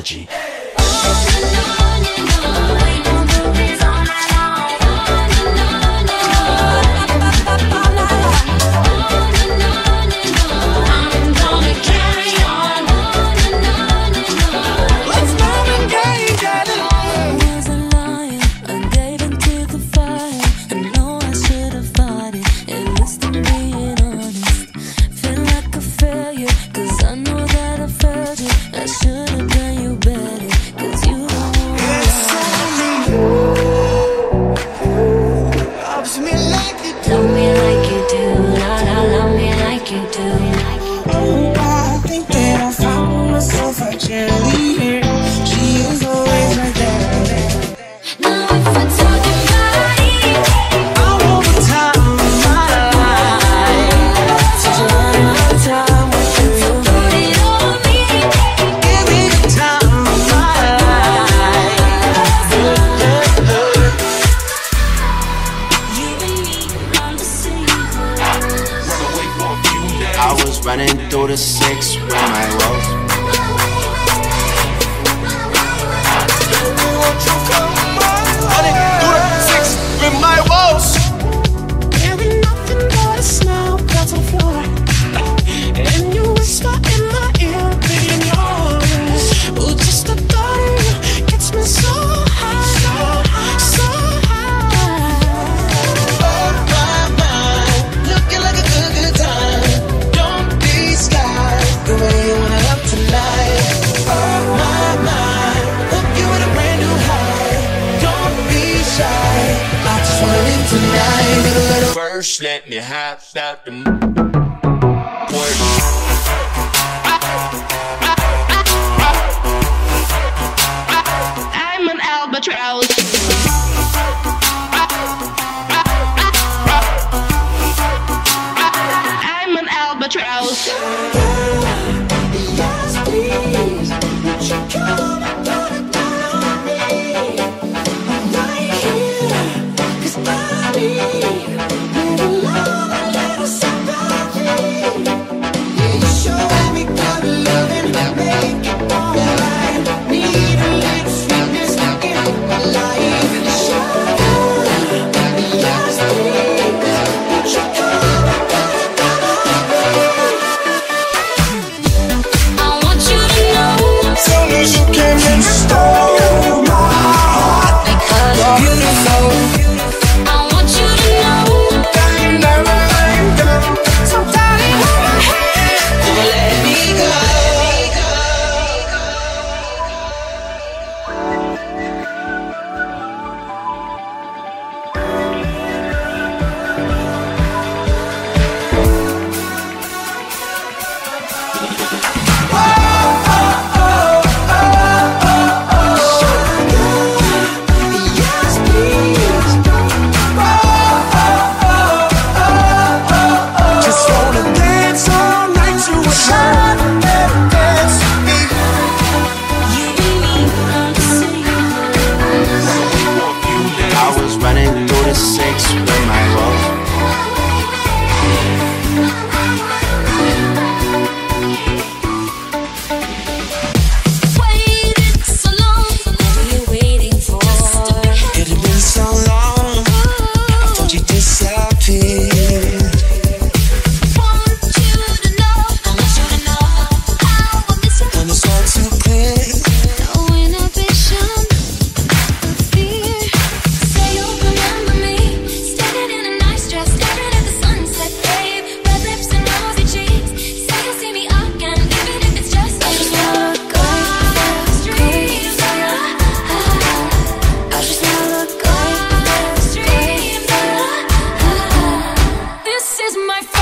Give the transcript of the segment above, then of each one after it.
technology. shy. I just want tonight. First, let me hop out the work. albatross. I'm an albatross. my.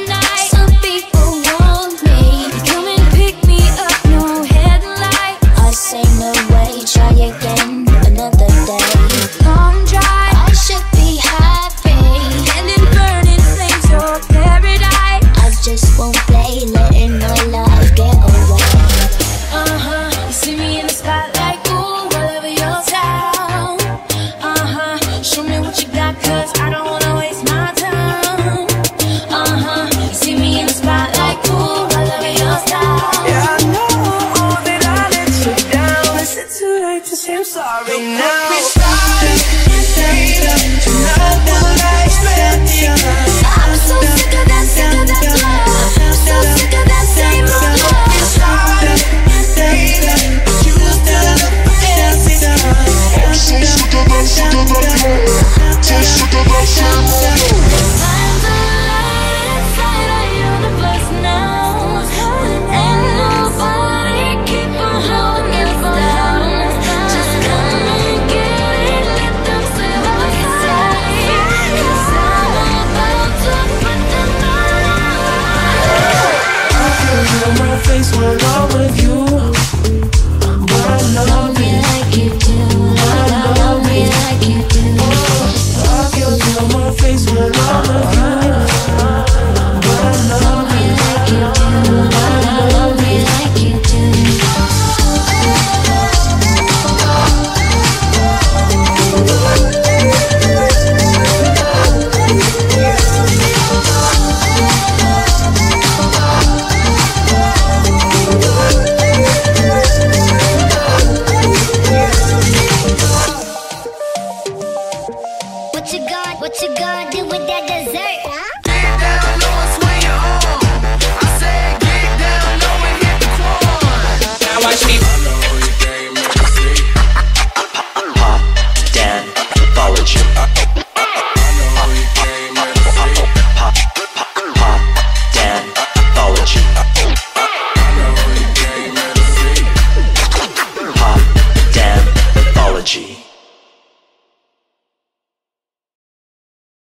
You gonna do with that dessert? Get down low and swing your. I said get down low and hit the. Now watch me.